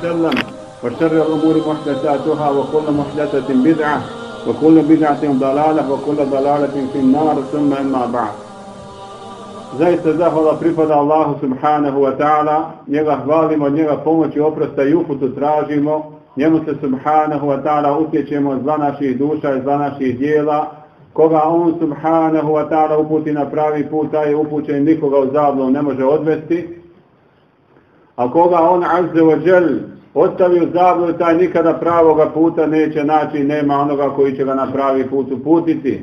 وسلم وشر الأمور محدثاتها وكل محدثة بدعة وكل بدعة ضلالة وكل ضلالة في النار ثم أما بعد Zaista zahvala pripada Allahu subhanahu wa ta'ala, njega hvalimo, njega pomoći, oprosta i uputu tražimo, njemu se subhanahu wa ta'ala utječemo zla naših duša i zla naših dijela, koga on subhanahu wa ta'ala uputi na pravi put, taj je upućen nikoga u zablu ne može odvesti, a koga on azze wa džel ostavi u zablu, taj nikada pravoga puta neće naći, nema onoga koji će ga na pravi put uputiti.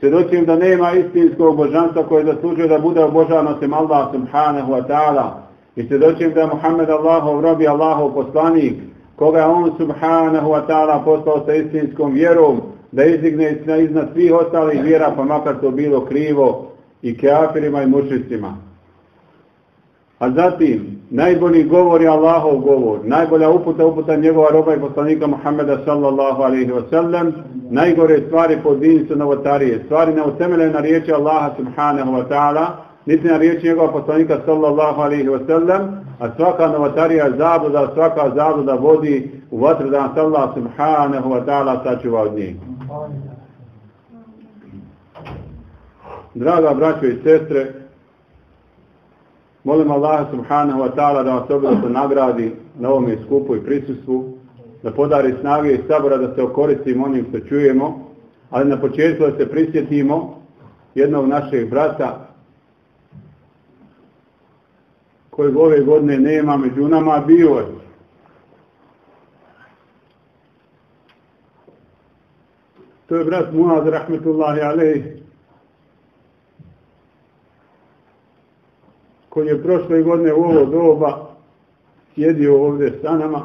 Svjedočim da nema istinskog božanstva koje zaslužuje da bude obožavano sem Allah subhanahu wa ta'ala. I svjedočim da je Muhammed Allahov robi Allahov poslanik, koga je on subhanahu wa ta'ala poslao sa istinskom vjerom, da izdigne iznad svih ostalih vjera, pa makar to bilo krivo i keafirima i mušicima. A zatim, najbolji govor je Allahov govor, najbolja uputa uputa njegova roba i poslanika Muhammeda sallallahu alaihi wa sallam, najgore stvari po dini su novotarije, stvari ne utemeljaju na riječi Allaha subhanahu wa ta'ala, niti na riječi njegova poslanika sallallahu alaihi wa sallam, a svaka novotarija zabluda, svaka zabluda vodi u vatru da nas Allah subhanahu wa ta'ala sačuva od njih. Draga braćo i sestre, molim Allah subhanahu wa ta'ala da vas obilato nagradi na ovom skupu i prisustvu, da podari snage i sabora da se okoristimo onim što čujemo, ali na početku da se prisjetimo jednog našeg brata koji ove godine nema među nama bio je. To je brat Muaz rahmetullahi alejhi koji je prošle godine u ovo doba sjedio ovdje sa nama.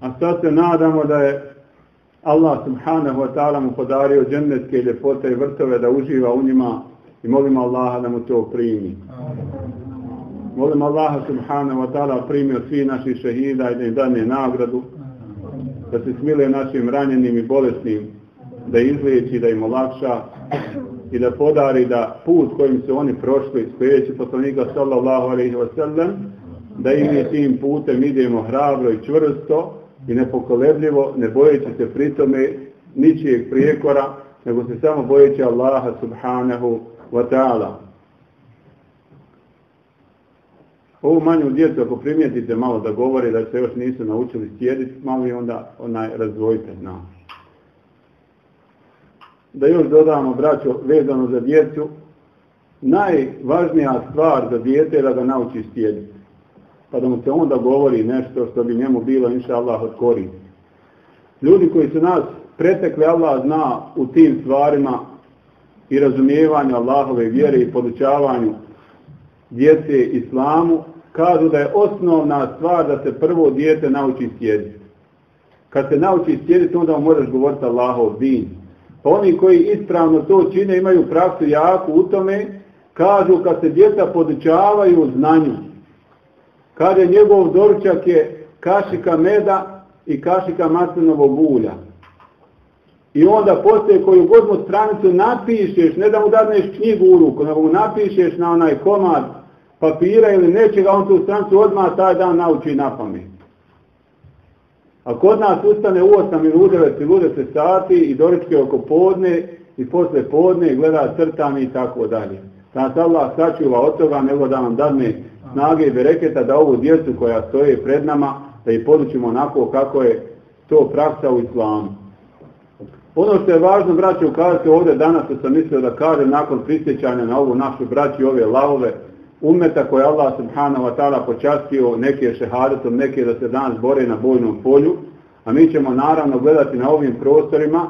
A sad se nadamo da je Allah subhanahu wa ta'ala mu podario džennetske ljepote i vrtove da uživa u njima i molimo Allaha da mu to primi. Molim Allaha subhanahu wa ta'ala primio svi naši šehida i da im dane nagradu, da se smile našim ranjenim i bolesnim da izliječi, da im olakša i da podari da put kojim su oni prošli, slijedeći poslanika sallallahu alaihi wa sallam, da im je tim putem idemo hrabro i čvrsto i nepokolebljivo, ne bojeći se pritome ničijeg prijekora, nego se samo bojeći Allaha subhanahu wa ta'ala. Ovu manju djecu, ako primijetite malo da govori da se još nisu naučili sjediti, malo i onda onaj razvojite nas da još dodamo, braćo, vezano za djecu, najvažnija stvar za djete je da ga nauči sjediti. Pa da mu se onda govori nešto što bi njemu bilo, inša Allah, od koristi. Ljudi koji su nas pretekli, Allah zna u tim stvarima i razumijevanju Allahove vjere i podučavanju djece islamu, kažu da je osnovna stvar da se prvo djete nauči sjediti. Kad se nauči sjediti, onda moraš govoriti Allahov din. Pa oni koji ispravno to čine imaju praksu jako u tome, kažu kad se djeca podučavaju znanju, kad je njegov doručak je kašika meda i kašika maslinovog ulja. I onda poslije koju godnu stranicu napišeš, ne da mu dadneš knjigu u ruku, nego mu napišeš na onaj komad papira ili nečega, on tu stranicu odmah taj dan nauči na pamet. A kod nas ustane u 8 ili u 9 ili u 10 sati i doričke oko podne i posle podne gleda crtani i tako dalje. Da nas Allah sačuva od toga nego da nam dadne snage i bereketa da ovu djecu koja stoje pred nama da ih podučimo onako kako je to praksa u islamu. Ono što je važno, braće, ukazati ovdje danas, što sam mislio da kažem nakon prisjećanja na ovu našu braću ove lavove, umeta koje Allah subhanahu wa ta'ala počastio neke šehadetom, neke da se danas bore na bojnom polju, a mi ćemo naravno gledati na ovim prostorima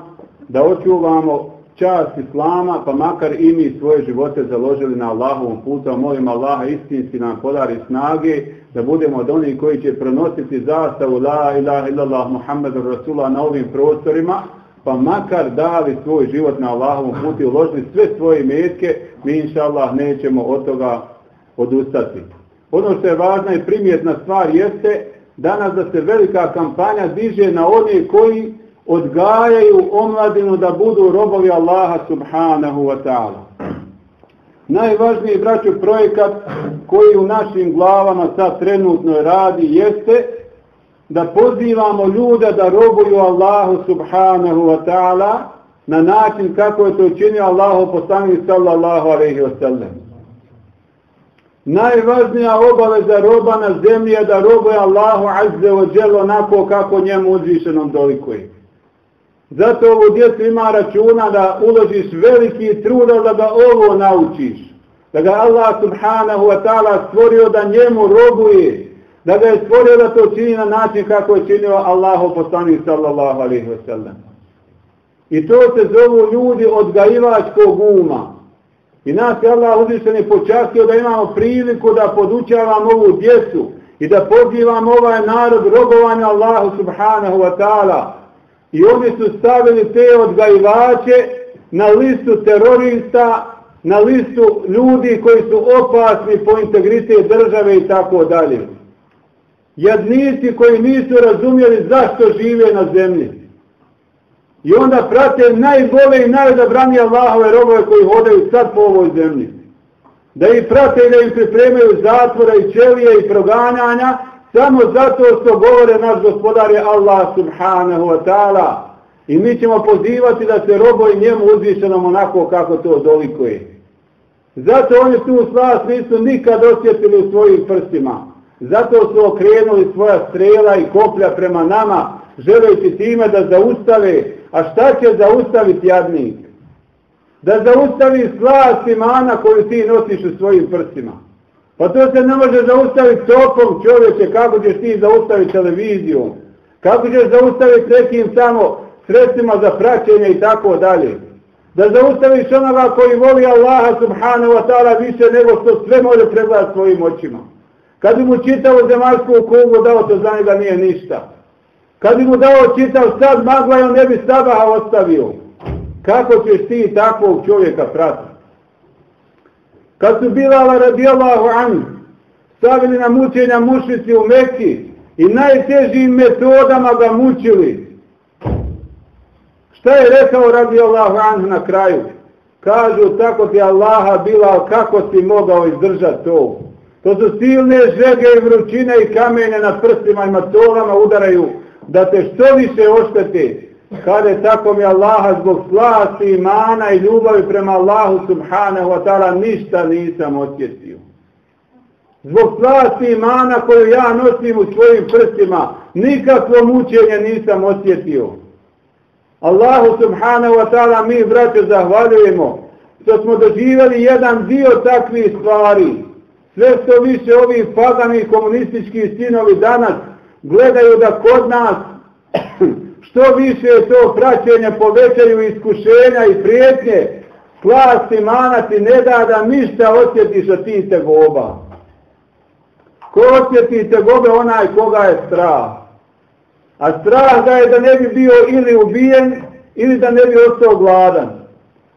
da očuvamo čast Islama, pa makar i mi svoje živote založili na Allahovom putu, a molim Allaha istinski nam podari snage da budemo od onih koji će prenositi zastavu La ilaha illallah Muhammedu Rasulullah na ovim prostorima, pa makar dali svoj život na Allahovom putu i uložili sve svoje metke, mi inša Allah nećemo od toga odustati. Ono što je važna i primjetna stvar jeste danas da se velika kampanja diže na one koji odgajaju omladinu da budu robovi Allaha subhanahu wa ta'ala. Najvažniji braću projekat koji u našim glavama sad trenutno radi jeste da pozivamo ljude da robuju Allahu subhanahu wa ta'ala na način kako je to učinio Allahu poslanik sallallahu alaihi wa sallam. Najvažnija obaveza roba na zemlji je da robuje Allahu azze o džel onako kako njemu uzvišenom dolikuje. Zato ovo djecu ima računa da uložiš veliki trud da ga ovo naučiš. Da ga Allah subhanahu wa ta'ala stvorio da njemu robuje. Da ga je stvorio da to čini na način kako je činio Allahu poslanik sallallahu alaihi wa sallam. I to se zovu ljudi odgajivačkog uma. I nas je Allah uzvišen je počastio da imamo priliku da podučavamo ovu djecu i da pozivamo ovaj narod robovanja Allahu subhanahu wa ta'ala. I oni su stavili te odgajivače na listu terorista, na listu ljudi koji su opasni po integritet države i tako dalje. Jednici koji nisu razumjeli zašto žive na zemlji. I onda prate najbolje i najodabranije Allahove robove koji hodaju sad po ovoj zemlji. Da ih prate i da im pripremaju zatvora i ćelije i proganjanja, samo zato što govore naš gospodar je Allah subhanahu wa ta'ala. I mi ćemo pozivati da se roboj njemu uzvišenom onako kako to dolikuje. Zato oni tu slast nisu nikad osjetili u svojim prstima. Zato su okrenuli svoja strela i koplja prema nama, želeći time da zaustave A šta će zaustaviti jadnik? Da zaustavi slast imana koju ti nosiš u svojim prsima. Pa to se ne može zaustaviti topom čovječe, kako ćeš ti zaustaviti televizijom. Kako ćeš zaustaviti nekim samo sredstvima za praćenje i tako dalje. Da zaustaviš onoga koji voli Allaha subhanahu wa ta'ala više nego što sve može pregledati svojim očima. Kad bi mu čitavo zemaljsku kuglu dao, to za njega nije ništa. Kad bi mu dao čitav sad magla, on ne bi sabaha ostavio. Kako ćeš ti takvog čovjeka pratiti? Kad su Bilala radijallahu anhu stavili na mučenja mušnici u Mekki i najtežim metodama ga mučili. Šta je rekao radijallahu anhu na kraju? Kažu tako ti Allaha bila kako si mogao izdržati to. To su silne žege i vrućine i kamene na prstima i matolama udaraju da te što više oštete, kada je tako mi Allaha zbog slasti, imana i ljubavi prema Allahu subhanahu wa ta'ala ništa nisam osjetio. Zbog slasti imana koju ja nosim u svojim prstima, nikakvo mučenje nisam osjetio. Allahu subhanahu wa ta'ala mi, braće, zahvaljujemo što smo doživjeli jedan dio takvih stvari. Sve što više ovih pagani komunistički sinovi danas gledaju da kod nas što više to praćenje povećaju iskušenja i prijetnje, slasti manati ne da da ništa osjetiš od tih tegoba. Ko osjeti tegobe onaj koga je strah. A strah da je da ne bi bio ili ubijen ili da ne bi ostao gladan.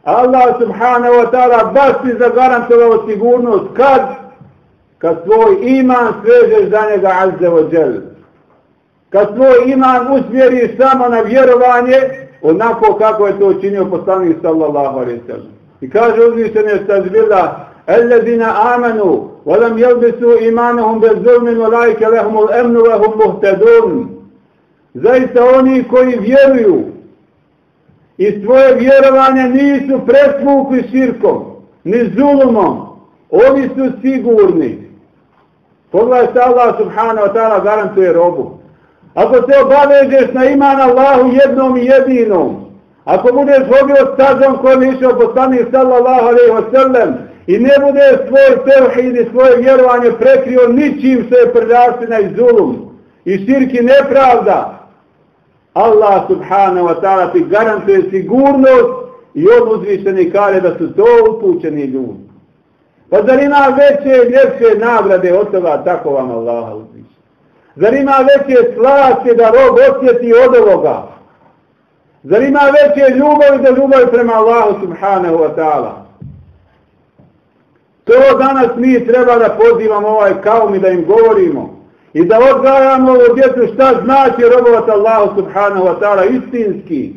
Allah subhanahu wa ta'ala baš ti zagarantovao sigurnost kad? Kad svoj iman svežeš za njega azze wa džel kad svoj iman usmjeri samo na vjerovanje, onako kako je to učinio poslanik sallallahu alaihi sallam. I kaže uzvišen je stazbila, Ellezina amanu, walam jelbisu imanahum bez zulmin, walajke lehumul emnu lehum muhtedun. Zaista oni koji vjeruju i svoje vjerovanje nisu presvukli širkom, ni zulumom, oni su sigurni. Pogledajte Allah subhanahu wa ta'ala garantuje robu. Ako se obavežeš na iman Allahu jednom i jedinom, ako budeš vodio stazom kojom je išao poslanik sallallahu alaihi wa sallam i ne budeš svoj tevhid i svoje vjerovanje prekrio ničim što je prljavština i zulum i širki nepravda, Allah subhanahu wa ta'ala ti garantuje sigurnost i on uzvišeni kare da su to upućeni ljudi. Pa zar ima veće i ljepše nagrade od toga tako vam Allah uzvišeni? Zar ima veće slasti da rob osjeti od ovoga? Zar ima veće ljubavi da ljubavi prema Allahu subhanahu wa ta'ala? To danas mi treba da pozivamo ovaj kaum i da im govorimo. I da odgajamo ovo djecu šta znači robovati Allahu subhanahu wa ta'ala istinski.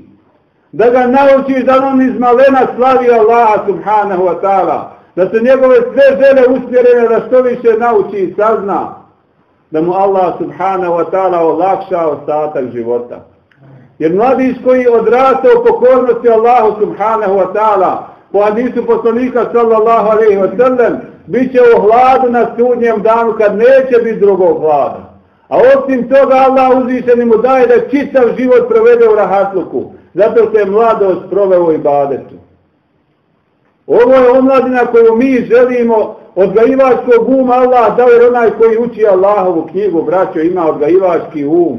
Da ga naučiš da on iz malena slavi Allaha subhanahu wa ta'ala. Da se njegove sve žele usmjerene da što više nauči i sazna. Da mu Allah subhanahu wa ta'ala olakša ostatak života. Jer mladić koji odraste u pokornosti Allahu subhanahu wa ta'ala po hadisu poslanika sallallahu alaihi wa sallam bit će u hladu na sudnjem danu kad neće biti drugog hlada. A osim toga Allah uzvišeni mu daje da čitav život provede u rahatluku. Zato se je mladost proveo u ibadetu. Ovo je omladina koju mi želimo odgajivačkog uma Allah dao jer onaj koji uči Allahovu knjigu, braćo, ima odgajivački um.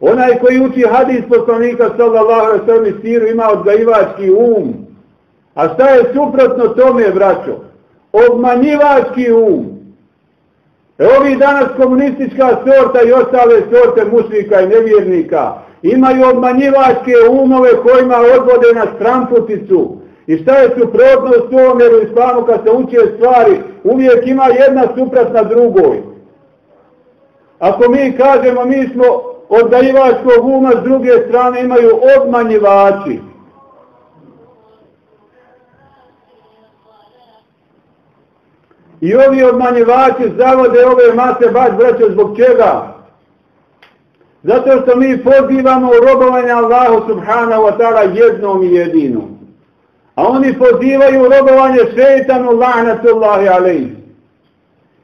Onaj koji uči hadis poslanika sallallahu alaihi sallam siru ima odgajivački um. A šta je suprotno tome, braćo? Obmanjivački um. E ovi danas komunistička sorta i ostale sorte mušnika i nevjernika imaju obmanjivačke umove kojima odvode na stramputicu. I šta je suprotnost u ovom jer u islamu kad se uče stvari uvijek ima jedna suprotna drugoj. Ako mi kažemo mi smo odgajivačkog uma s druge strane imaju obmanjivači. I ovi obmanjivači zavode ove mase baš vreće zbog čega? Zato što mi pozivamo u robovanje Allahu subhanahu wa ta'ala jednom i jedinom. A oni pozivaju robovanje šeitanu lahnatullahi alaih.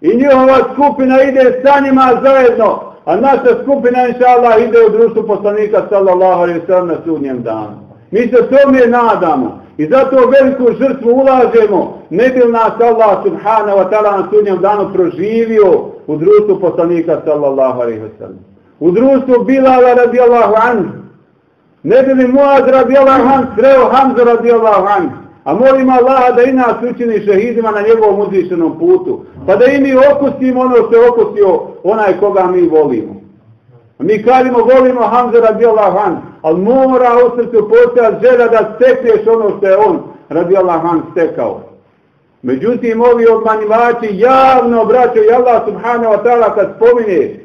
I njihova skupina ide sa njima zajedno, a naša skupina inša Allah ide u društvu poslanika sallallahu alaihi sallam na sudnjem danu. Mi se tome nadamo. I zato veliku žrtvu ulažemo, ne bi nas Allah subhanahu wa ta'ala na sudnjem danu proživio u društvu poslanika sallallahu alaihi sallam. U društvu Bilala radijallahu anhu. Ne bi li Muaz radijallahu anhu sreo Hamza radijallahu anhu. A molim Allaha da i nas učini šehidima na njegovom uzvišenom putu. Pa da i mi okusimo ono što je okusio onaj koga mi volimo. Mi kažemo volimo Hamza radijallahu anhu ali mora u srcu postojati želja da stekneš ono što je on radi Allah stekao. Međutim, ovi obmanjivači javno braćo, i Allah subhanahu wa ta'ala kad spominje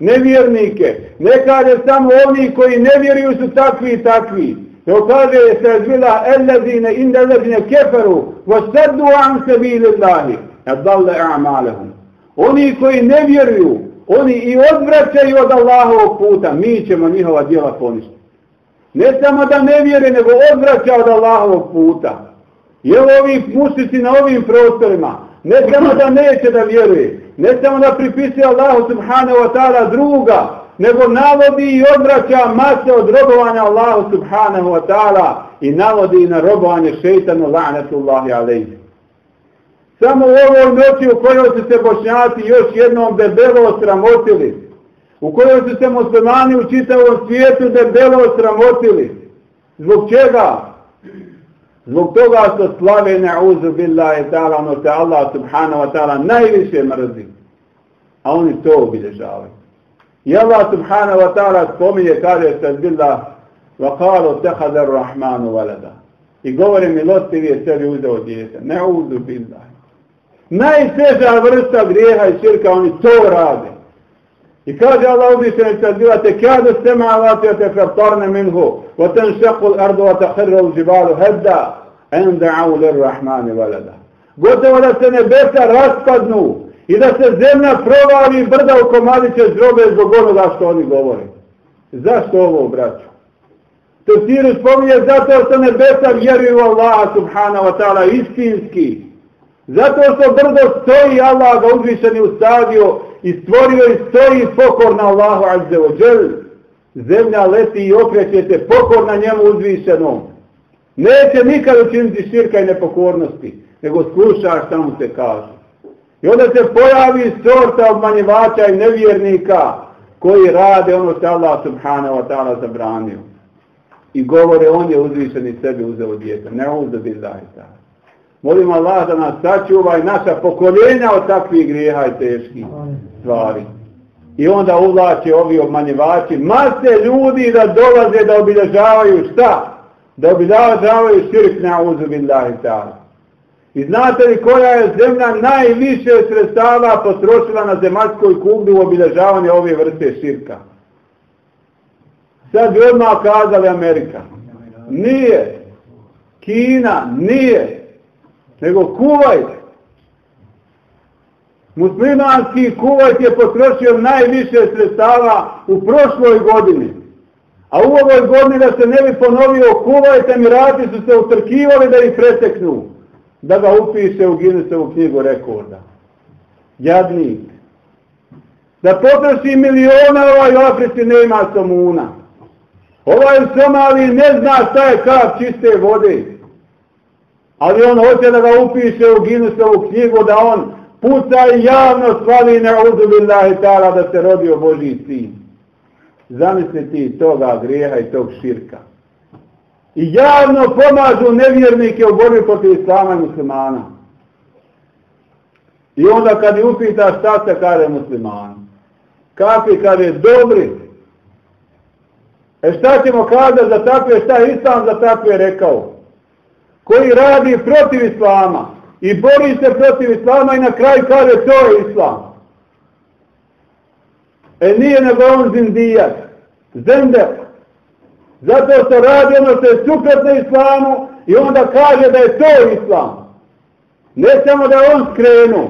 nevjernike, ne kaže samo oni koji ne vjeruju su takvi i takvi. To kaže se zvila ellazine inda ellazine keferu wa saddu an sebi lillahi dalle a'malehum. Oni koji ne vjeruju, oni i odvraćaju od Allahovog puta, mi ćemo njihova djela poništiti. Ne samo da ne vjere, nego odvraća od Allahovog puta. Jel ovi mušici na ovim prostorima? Ne samo da neće da vjeruje, ne samo da pripisuje Allahu subhanahu wa ta'ala druga, nego navodi i odvraća mase od robovanja Allahu subhanahu wa ta'ala i navodi na robovanje šeitanu la'natullahi alaihi. Samo u ovoj noći u kojoj su se bošnjaci još jednom debelo sramotili, u kojoj su se muslimani u čitavom svijetu debelo sramotili. Zbog čega? Zbog toga što slave na'uzu billahi ta'ala ono te Allah subhanahu wa ta'ala najviše mrzi. A oni to obilježavaju. I Allah subhanahu wa ta'ala spominje kaže se billah wa qalu tehadar rahmanu valada. I govore milostivi je sebi uzeo djete. Na'uzu billahi. Najteža vrsta grijeha i širka oni to rade. I kaže Allah uzvišeni se bila te kada sema vati te fertarne minhu wa tenšaku l'ardu wa tahirru džibalu hedda en da'u lirrahmani valada. Gotovo da se nebesa raspadnu i da se zemlja provali brda u komadiće zrobe zbog onoga što oni govore. Zašto ovo braću? To Sirus spominje zato što nebesa vjeruju u Allaha subhanahu wa ta'ala istinski. Zato što brdo stoji Allah ga uzvišeni usadio i stvorio i stoji pokorna Allahu azze ođel. Zemlja leti i okreće se pokorna njemu uzvišenom. Neće nikad učiniti širka i nepokornosti, nego slušaš šta mu se kaže. I onda se pojavi sorta obmanjivača i nevjernika koji rade ono što Allah subhanahu wa ta'ala zabranio. I govore on je uzvišen i sebi uzeo djeta. Ne uzde zaista. Molim Allah da nas sačuva i naša pokoljenja od takvih grijeha i teških stvari. I onda uvlače ovi obmanjivači mase ljudi da dolaze da obilježavaju šta? Da obilježavaju širk na uzubillahi ta'ala. I znate li koja je zemlja najviše sredstava potrošila na zemaljskoj kugli u obilježavanje ove vrste širka? Sad bi odmah kazali Amerika. Nije. Kina, nije. Nego Kuvajt. Muslimanski Kuvajt je potrošio najviše sredstava u prošloj godini. A u ovoj godini da se ne bi ponovio mi Emirati su se utrkivali da ih preteknu. Da ga upiše u Guinnessovu knjigu rekorda. Jadnik. Da potroši miliona ovaj u Africi nema somuna. Ovaj u Somaliji ne zna šta je kap čiste vode. Ali on hoće da ga upiše u Guinnessovu knjigu da on puca i javno svali na uzubillahi ta'ala da se rodio Božji sin zamisliti toga grijeha i tog širka. I javno pomažu nevjernike u borbi protiv islama i muslimana. I onda kad je upita šta se kare muslimani, kakvi kare dobri, e šta ćemo kada za takve, šta je islam za takve rekao, koji radi protiv islama i bori se protiv islama i na kraju kaže to je islam. E nije nego on zindijak, zender. Zato što radi ono što je suprotno islamu i onda kaže da je to islam. Ne samo da on skrenu,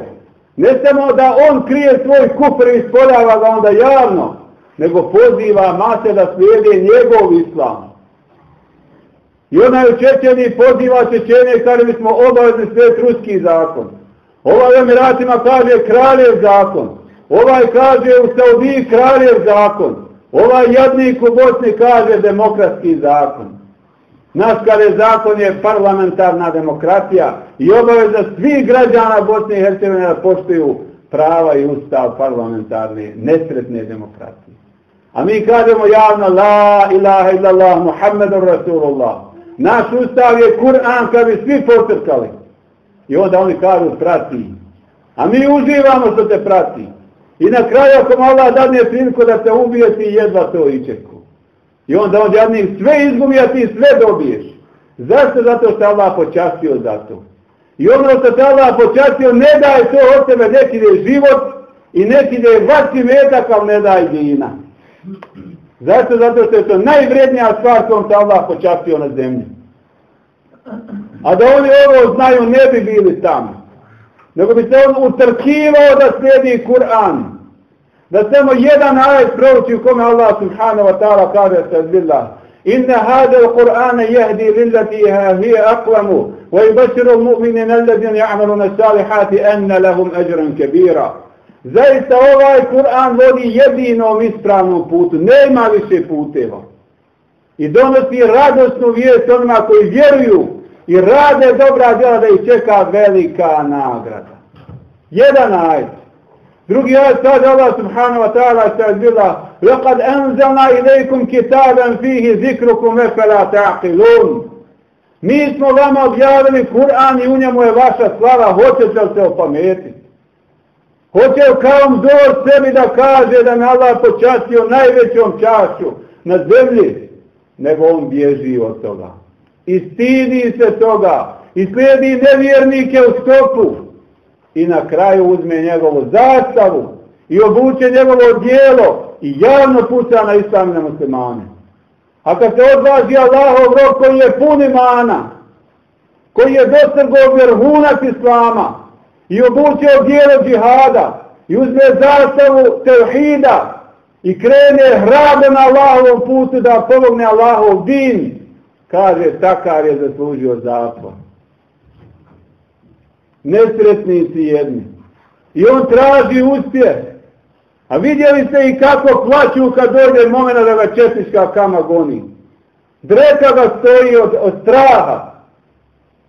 ne samo da on krije svoj kufr i ispoljava ga onda javno, nego poziva mase da slijede njegov islam. I onaj učećeni poziva Čečene kaže mi smo obavezni svet ruski zakon. Ovaj u Emiratima kaže kraljev zakon. Ovaj kaže u Saudiji kraljev zakon. Ovaj jadnik u Bosni kaže demokratski zakon. Naš kare zakon je parlamentarna demokratija i obaveza svih građana Bosne i Hercegovine da poštuju prava i ustav parlamentarne, nesretne demokratije. A mi kažemo javno La ilaha illallah Muhammedun Rasulullah. Naš ustav je Kur'an kad bi svi potrkali. I onda oni kažu prati. A mi uživamo što te prati. I na kraju ako mu Allah dadne priliku da se ubije, ti jedva to ičeku. I onda on jadnik sve izgubi, a ti sve dobiješ. Zašto? Zato što Allah počastio za to. I ono što te Allah počastio, ne daje to od tebe, neki da je život i neki da je vaci metak, ali ne daje dina. Zašto? Zato što je to najvrednija stvar kojom te Allah počastio na zemlji. A da oni ovo znaju, ne bi bili tamo nego bi se on utrkivao da slijedi Kur'an. Da samo jedan ajet prouči u kome Allah subhanahu wa ta'ala kaže se zbillah. Inna hada al-Qur'ana yahdi lillati hiya aqwamu wa yubashiru al-mu'minina alladhina ya'maluna as-salihati anna lahum ajran kabira. Zaista ovaj Kur'an vodi jedinom ispravnom putu, nema više puteva. I donosi radosnu vijest onima koji vjeruju i rade dobra djela da ih čeka velika nagrada. Jedan ajet. Drugi ajet kaže Allah subhanahu wa ta'ala se bila لَقَدْ أَنْزَلْنَا إِلَيْكُمْ كِتَابًا فِيهِ ذِكْرُكُمْ وَفَلَا تَعْقِلُونَ Mi smo vam objavili Kur'an i u njemu je vaša slava, hoćete li se opametiti? Hoće li kao mdor sebi da kaže da me Allah počastio najvećom čašću na zemlji? Nego on bježi od toga i stidi se toga i slijedi nevjernike u stopu i na kraju uzme njegovu zastavu i obuče njegovo dijelo i javno puca na islamne muslimane. A kad se odvaži Allahov rok koji je pun imana, koji je dostrgao vrhunac islama i obuče dijelo džihada i uzme zastavu tevhida i krene hrabo na Allahovom putu da pomogne Allahov din, kaže takar je zaslužio zatvor. Nesretnici jedni. I on traži uspjeh. A vidjeli ste i kako plaću kad dođe momena da ga četiška kama goni. Dreka ga stoji od, od straha.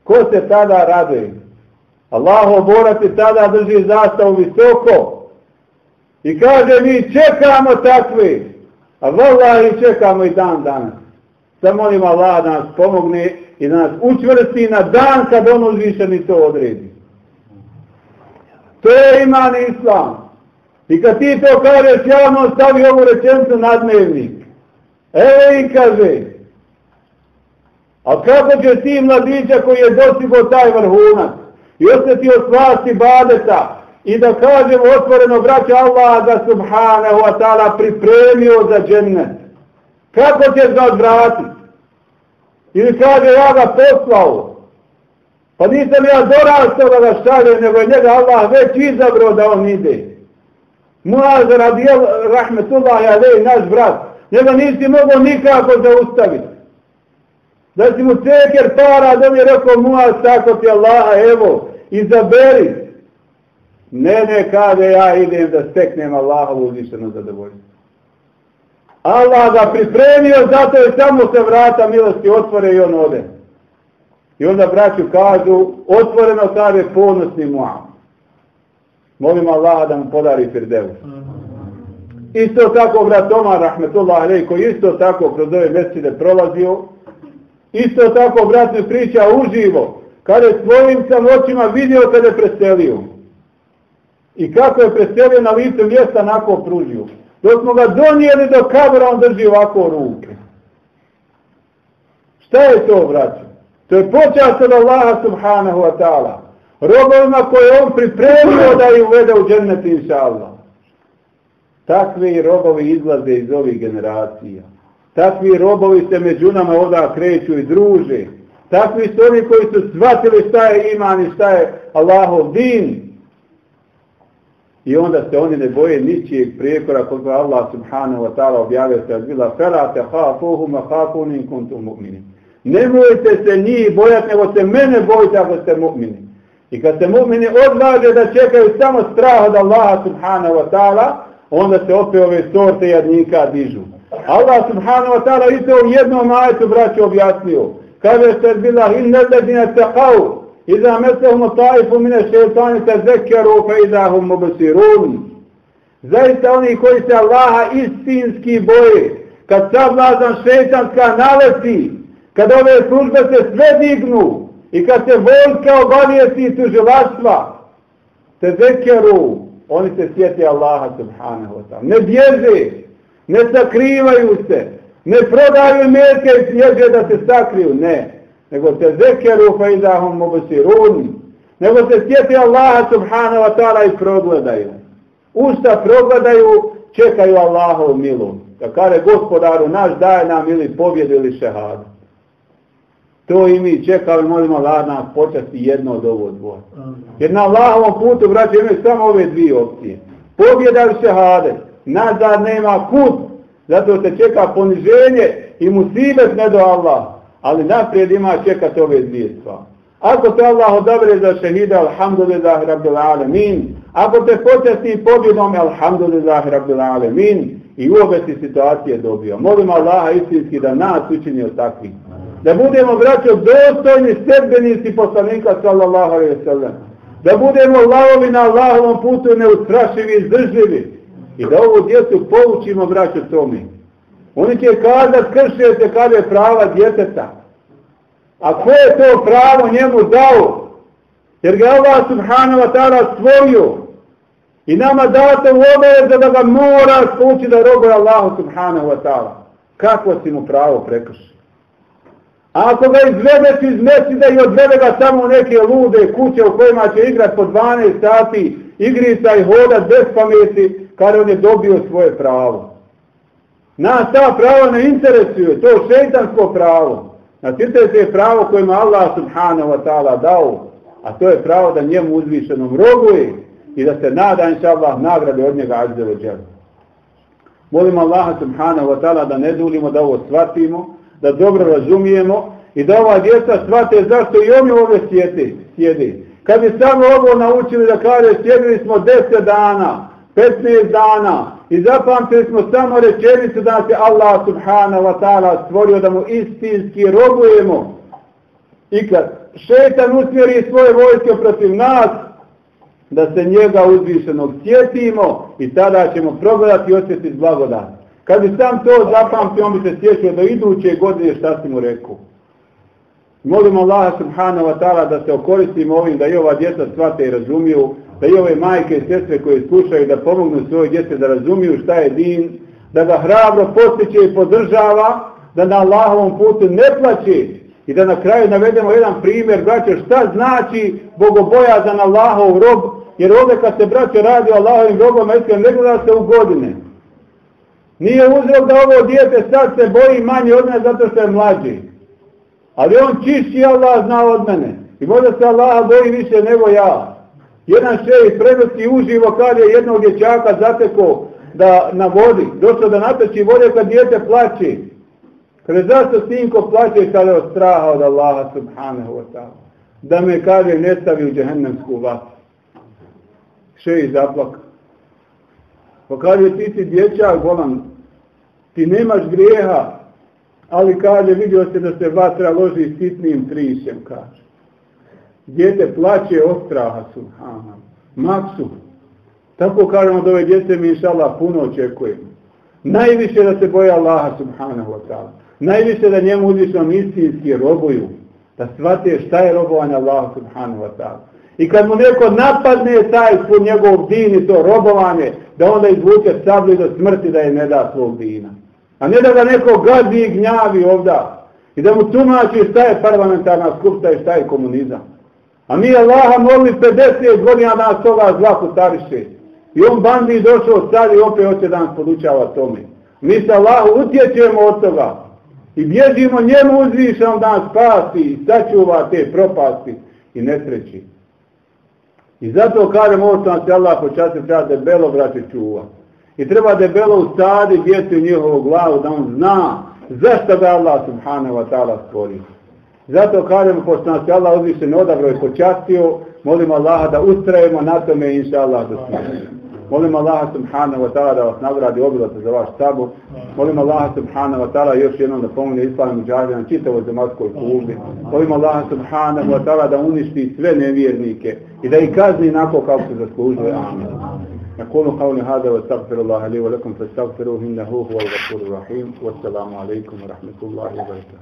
Ko se tada raduje? Allaho borati tada drži zastavu visoko. I kaže mi čekamo takvi. A vallahi čekamo i dan danas. Samo molim Allah da nas pomogne i da nas učvrsti na dan kad on uzvišeni to odredi. To je iman islam. I kad ti to kažeš javno stavi ovu rečenicu na dnevnik. Evo i kaže. A kako će ti mladića koji je dostigo taj vrhunac? i osjetio slasti badeta i da kažemo otvoreno braća Allah da subhanahu wa ta'ala pripremio za džennet. Kako ćeš ga odvratiti? Ili kaže ja ga poslao. Pa nisam ja dorastao da ga šaljem, nego je njega Allah već izabrao da on ide. Muaz radijel, rahmetullahi alej, naš brat, njega nisi mogao nikako zaustaviti. Da si mu ceker para, da mi je rekao Muaz, tako ti Allaha, evo, izaberi. Ne, ne, kaže, ja idem da steknem Allahovu uzvišeno zadovoljstvo. Allah ga pripremio, zato je samo se vrata milosti otvore i on ode. I onda braću kažu, otvoreno kaže ponosni Mu'am. Molim Allah da mu podari Firdevu. Isto tako brat Omar Rahmetullah Alej, koji isto tako kroz ove mesečine prolazio. Isto tako brat mi priča uživo kada je svojim sam očima vidio kada je preselio. I kako je preselio na lice mjesta nako pružio. Dok smo ga donijeli do kabra, on drži ovako ruke. Šta je to braćo? To je počast od Allaha subhanahu wa ta'ala robovima koje on pripremio da ih uvede u džennet inša Allah. Takvi robovi izlaze iz ovih generacija. Takvi robovi se među nama ovdje kreću i druže. Takvi su oni koji su shvatili šta je iman i šta je Allahov din. I onda se oni ne boje ničijeg prijekora koliko Allah subhanahu wa ta'ala objavio se bila ferate hafuhuma hafunim kuntum mu'minin. Nemojte se njih bojati, nego se mene bojite ako ste mu'mini. I kad se mu'mini odlaže da čekaju samo strah od Allaha subhanahu wa ta'ala, onda se opet ove sorte jadnika dižu. Allah subhanahu wa ta'ala i to u jednom ajetu braću objasnio. Kaže se bila inna ledine taqav, iza mesehum taifu mine šeitani te zekeru fe iza hum. Zaista oni koji se Allaha istinski boje, kad savlazan šeitanska naleti, kad ove službe se sve dignu, I kad se vojska obavijesti tužilaštva, te zekeru, oni se sjeti Allaha subhanahu wa ta'ala. Ne bježe, ne sakrivaju se, ne prodaju metke i snježe da se sakriju, ne. Nego se zekeru fa idahum mubasirun. Nego se sjeti Allaha subhanahu wa ta'ala i progledaju. Usta progledaju, čekaju Allahov milu. Da kare gospodaru naš daje nam ili pobjedu ili šehadu. To i mi čekali, molimo Allah nas počasti jedno od ovo dvoje. Jer na Allahovom putu, braći, imaju samo ove dvije opcije. Pobjeda ili šehade. Nazad nema put, zato se čeka poniženje i musibet ne do Allah. Ali naprijed ima čekati ove dvije stvari. Ako te Allah odabere za šehida, alhamdulillah, rabbil alemin. Ako te počasti pobjedom, alhamdulillah, rabbil alemin. I u ove si situacije dobio. Molim Allaha istinski da nas učini od takvih da budemo vraćati dostojni sredbenici poslanika sallallahu alaihi sallam, da budemo lavovi na Allahovom putu neustrašivi i zdržljivi i da ovu djecu poučimo vraćati tome. Oni će kazat kršite kada je prava djeteta. A ko je to pravo njemu dao? Jer ga Allah subhanahu wa ta'ala stvorio i nama date u obaveze da ga mora skući da robuje Allahu subhanahu wa ta'ala. Kako si mu pravo prekršio? A ako ga izvedeš iz mesida i odvede ga samo u neke lude kuće u kojima će igrat po 12 sati igrica i hodat bez pameti, kada on je dobio svoje pravo. Nas ta pravo ne interesuje, to je šeitansko pravo. Nas interesuje pravo kojima Allah subhanahu wa ta'ala dao, a to je pravo da njemu uzvišenom roguje i da se nada inša Allah nagrade od njega ađe Molim Allah subhanahu wa ta'ala da ne dulimo da ovo shvatimo, da dobro razumijemo i da ova djeca shvate zašto i oni ove sjede. sjede. Kad bi samo ovo naučili da kaže sjedili smo 10 dana, 15 dana i zapamtili smo samo rečenicu da se Allah subhanahu wa ta'ala stvorio da mu istinski robujemo. I kad šetan usmjeri svoje vojske protiv nas, da se njega uzvišenog sjetimo i tada ćemo progledati i osjetiti blagodat. Kad bi sam to zapamtio, on bi se sjećao do iduće godine šta si mu rekao. Molim Allah subhanahu wa ta'ala da se okoristimo ovim, da i ova djeca shvate i razumiju, da i ove majke i sestre koje slušaju da pomognu svoje djece da razumiju šta je din, da ga hrabro postiče i podržava, da na Allahovom putu ne plaće I da na kraju navedemo jedan primjer, braćo, šta znači bogobojazan Allahov rob, jer ovdje kad se braćo radi o Allahovim robom, ne gleda se u godine. Nije uzrok da ovo dijete sad se boji manje od mene zato što je mlađi. Ali on čišći Allah zna od mene. I možda se Allah boji više nego ja. Jedan šej prenosi uživo kad je jednog dječaka zateko da na vodi. Došao da nateči vode kad dijete plaće. Kada zašto sinko plaće kada je od straha od Allaha subhanahu wa ta'ala. Da me kaže ne stavi u džehennemsku vatru. Šej zaplaka. Pa kaže ti si dječak, volan, ti nemaš grijeha, ali kaže, vidio se da se vatra loži sitnim trišem, kaže. Djete plaće od straha, subhana. Maksu. Tako kažemo od ove djece mi inša puno očekujemo. Najviše da se boje Allaha, subhanahu wa ta'ala. Najviše da njemu uzvišnom istinski robuju. Da shvate šta je robovanje Allaha, subhanahu wa ta'ala. I kad mu neko napadne taj svoj njegov din i to robovanje, da onda izvuče sablju do smrti da je ne da svog dina. A ne da ga neko gazi i gnjavi ovda. I da mu tumači šta je parlamentarna skupta i šta je komunizam. A mi Allaha molili 50 godina da nas ova zla stariše. I on bandi došao sad i opet hoće da nas podučava tome. Mi se Allahu utječemo od toga. I bježimo njemu uzvišom da nas spasi i sačuva te propasti i nesreći. I zato kažem ovo što se Allah počasti treba debelo braće čuva. I treba debelo ustadi djeti u njihovu glavu da on zna zašto ga Allah subhanahu wa ta'ala stvorio. Zato kažem, pošto nas je Allah uzvišen odabro i počastio, molim Allaha da ustrajemo na tome, inša Allah, da smijemo. Molim Allaha subhanahu wa ta'ala da vas nagradi obilata za vaš sabor. Molim Allaha subhanahu wa ta'ala još jednom da pomogne islamim uđađe na čitavoj zemalskoj kubi. Molim Allaha subhanahu wa ta'ala da uništi sve nevjernike i da ih kazni inako kao se zaslužuje. Amin. نقول قولي هذا واستغفر الله لي ولكم فاستغفروه انه هو الغفور الرحيم والسلام عليكم ورحمه الله وبركاته